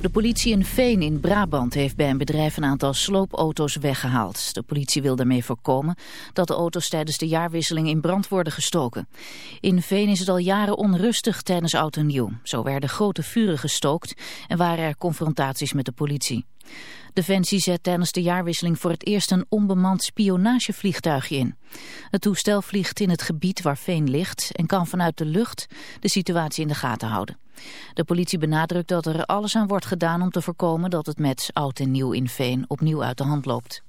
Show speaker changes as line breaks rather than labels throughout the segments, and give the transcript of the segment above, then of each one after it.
De politie in Veen in Brabant heeft bij een bedrijf een aantal sloopauto's weggehaald. De politie wil daarmee voorkomen dat de auto's tijdens de jaarwisseling in brand worden gestoken. In Veen is het al jaren onrustig tijdens en Nieuw. Zo werden grote vuren gestookt en waren er confrontaties met de politie. Defensie zet tijdens de jaarwisseling voor het eerst een onbemand spionagevliegtuigje in. Het toestel vliegt in het gebied waar Veen ligt en kan vanuit de lucht de situatie in de gaten houden. De politie benadrukt dat er alles aan wordt gedaan om te voorkomen dat het met oud en nieuw in Veen opnieuw uit de hand loopt.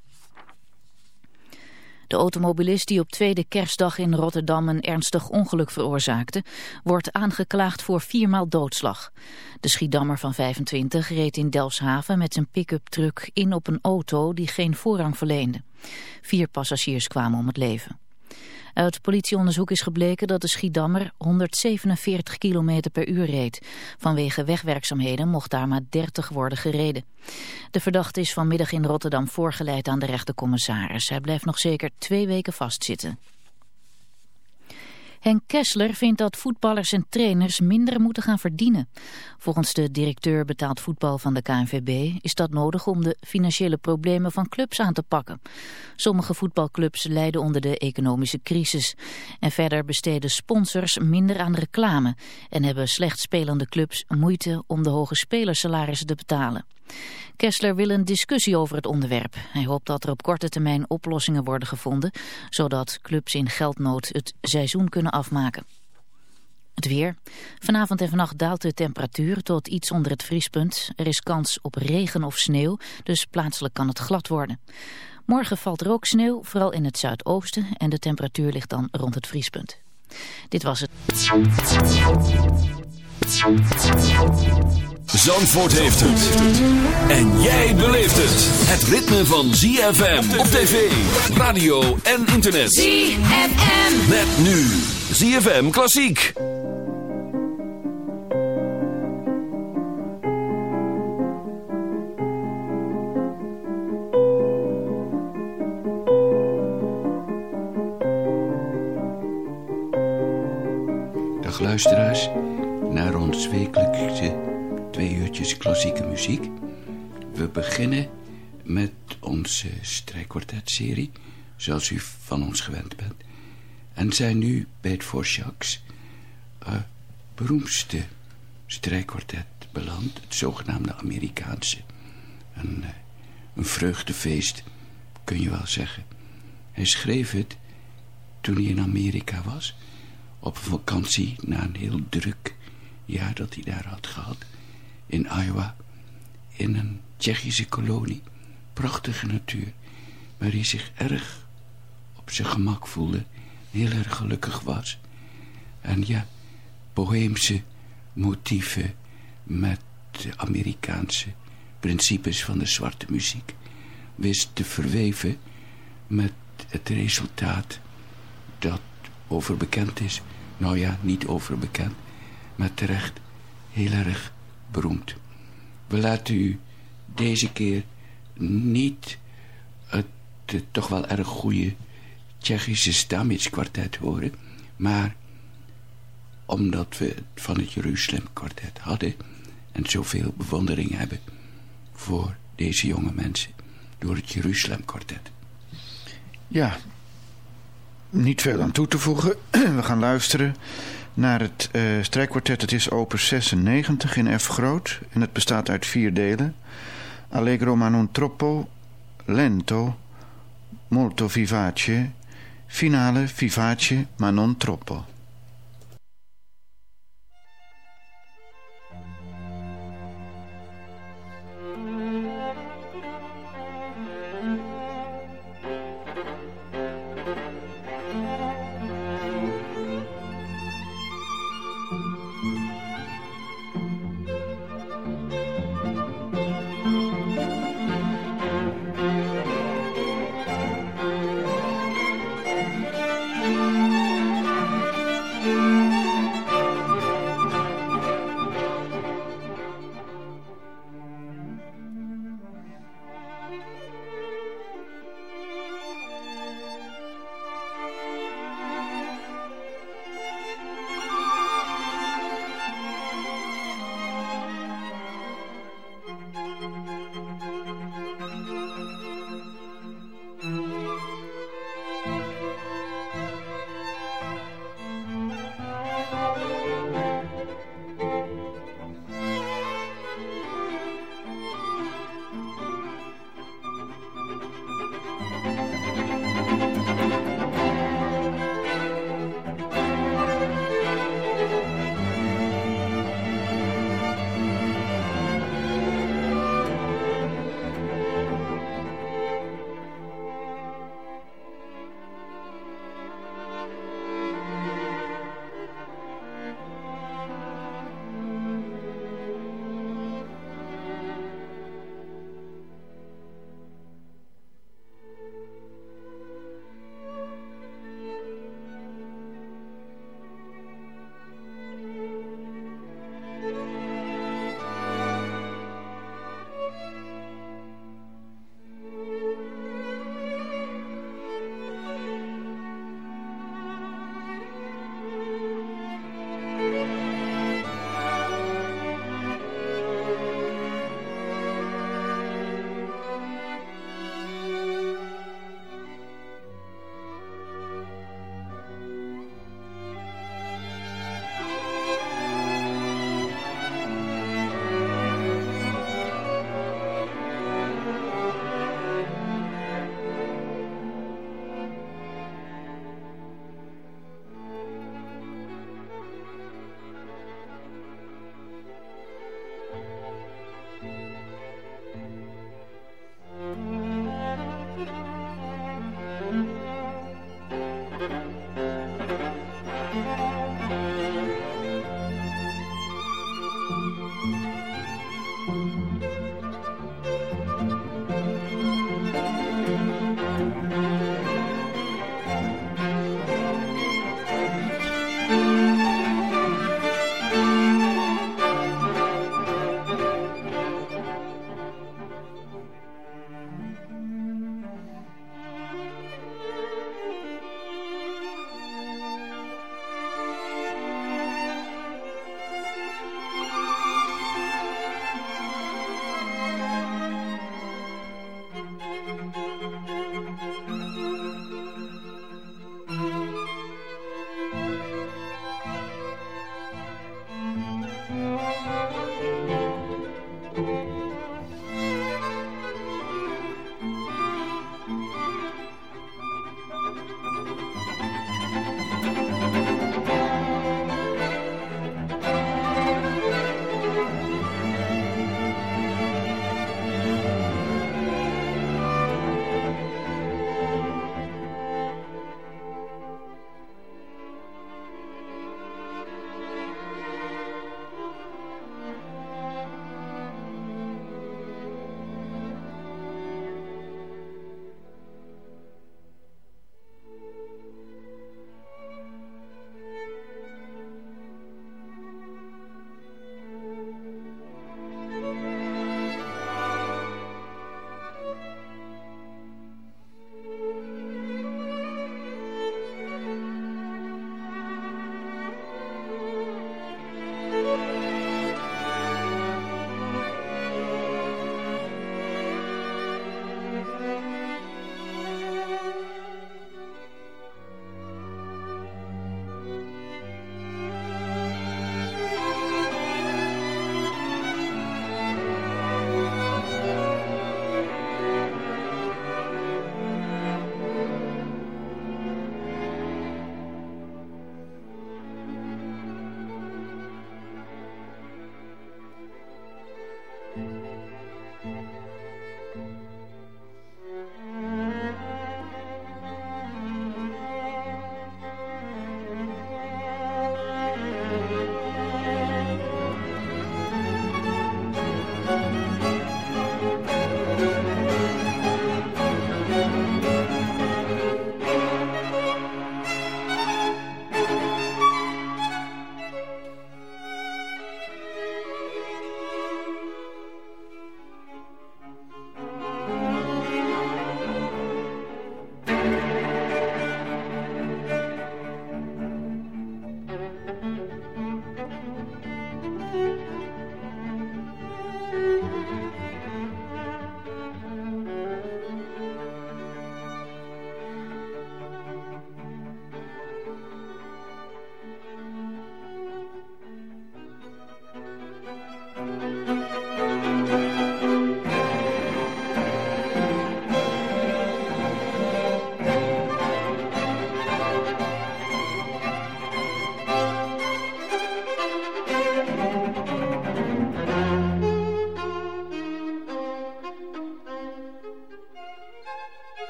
De automobilist die op tweede kerstdag in Rotterdam een ernstig ongeluk veroorzaakte, wordt aangeklaagd voor viermaal doodslag. De Schiedammer van 25 reed in Delfshaven met zijn pick-up truck in op een auto die geen voorrang verleende. Vier passagiers kwamen om het leven. Uit politieonderzoek is gebleken dat de Schiedammer 147 km per uur reed. Vanwege wegwerkzaamheden mocht daar maar 30 worden gereden. De verdachte is vanmiddag in Rotterdam voorgeleid aan de rechtercommissaris. Hij blijft nog zeker twee weken vastzitten. Henk Kessler vindt dat voetballers en trainers minder moeten gaan verdienen. Volgens de directeur betaald voetbal van de KNVB is dat nodig om de financiële problemen van clubs aan te pakken. Sommige voetbalclubs lijden onder de economische crisis. En verder besteden sponsors minder aan reclame en hebben slecht spelende clubs moeite om de hoge spelersalarissen te betalen. Kessler wil een discussie over het onderwerp. Hij hoopt dat er op korte termijn oplossingen worden gevonden, zodat clubs in geldnood het seizoen kunnen afmaken. Het weer. Vanavond en vannacht daalt de temperatuur tot iets onder het vriespunt. Er is kans op regen of sneeuw, dus plaatselijk kan het glad worden. Morgen valt er ook sneeuw, vooral in het zuidoosten, en de temperatuur ligt dan rond het vriespunt. Dit was het.
Zandvoort heeft het. En jij beleeft het. Het ritme van ZFM op tv, radio en internet.
ZFM.
Met nu ZFM Klassiek.
Dag luisteraars, naar ons wekelijkse twee uurtjes klassieke muziek. We beginnen met onze strijkkwartetserie, zoals u van ons gewend bent. En zijn nu bij het Vorschaks uh, beroemdste strijkkwartet beland, het zogenaamde Amerikaanse. Een, uh, een vreugdefeest, kun je wel zeggen. Hij schreef het toen hij in Amerika was, op vakantie na een heel druk jaar dat hij daar had gehad in Iowa, in een Tsjechische kolonie. Prachtige natuur, waar hij zich erg op zijn gemak voelde, heel erg gelukkig was. En ja, boheemse motieven met de Amerikaanse principes van de zwarte muziek wist te verweven met het resultaat dat overbekend is. Nou ja, niet overbekend, maar terecht heel erg beroemd. We laten u deze keer niet het, het toch wel erg goede Tsjechische Stamitz kwartet horen, maar omdat we het van het Jeruzalem kwartet hadden en zoveel bewondering hebben voor deze jonge mensen door het Jeruzalem kwartet.
Ja, niet veel aan toe te voegen. We gaan luisteren naar het uh, strijkkwartet. Het is opus 96 in F groot en het bestaat uit vier delen. Allegro ma non troppo, lento, molto vivace, finale vivace ma non troppo.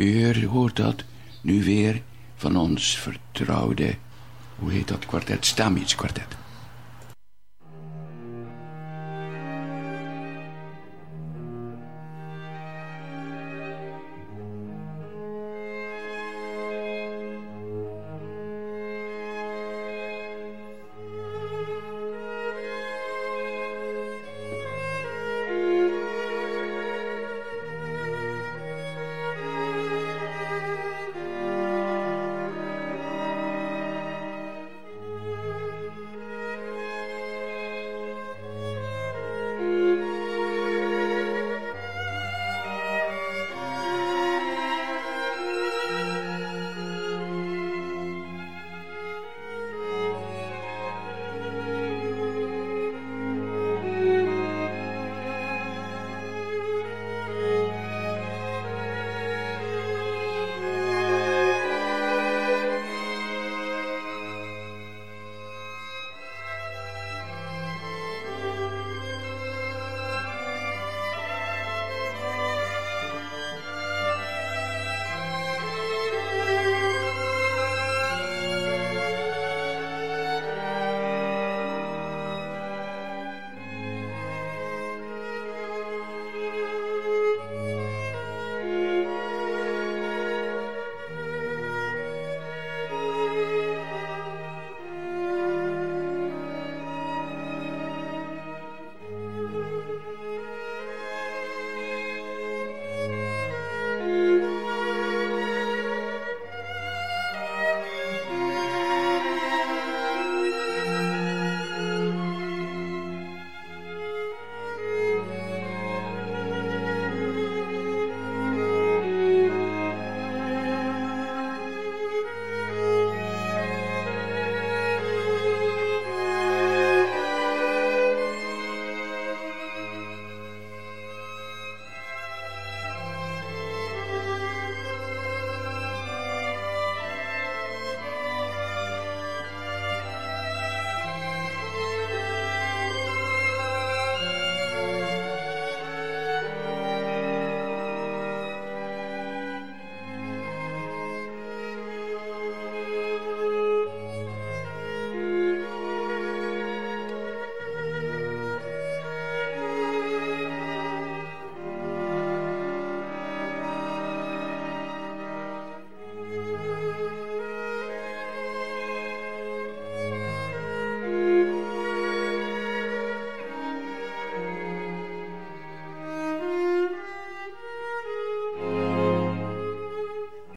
U hoort dat nu weer van ons vertrouwde, hoe heet dat kwartet, Stamitz kwartet.